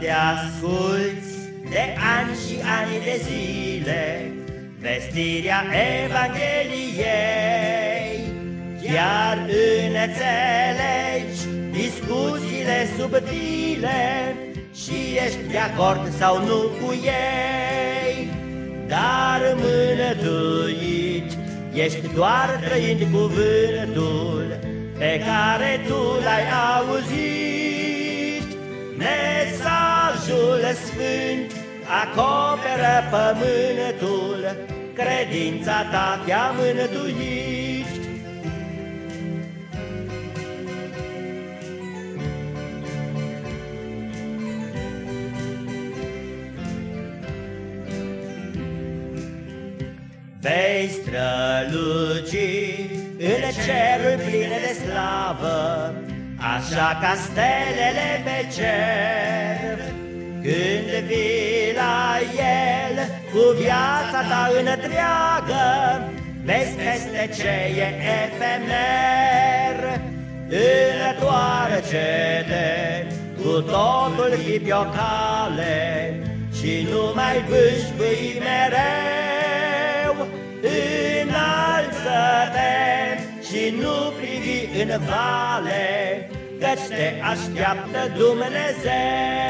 te asculți de ani și ani de zile Vestirea Evangheliei. Chiar înțelegi discuțiile subtile Și ești de acord sau nu cu ei. Dar mânătuit ești doar trăind cuvântul Pe care tu l-ai auzit sfânt acoperă pământul Credința ta te-a mântuit Vei străluci în cerul plin de slavă, Așa ca stelele pe cer. Cu viața ta întreagă, Vezi peste ce e efemer. Întoarce-te cu totul pe o cale Și nu mai bâșbâi mereu. Și nu privi în vale, Căci te așteaptă Dumnezeu.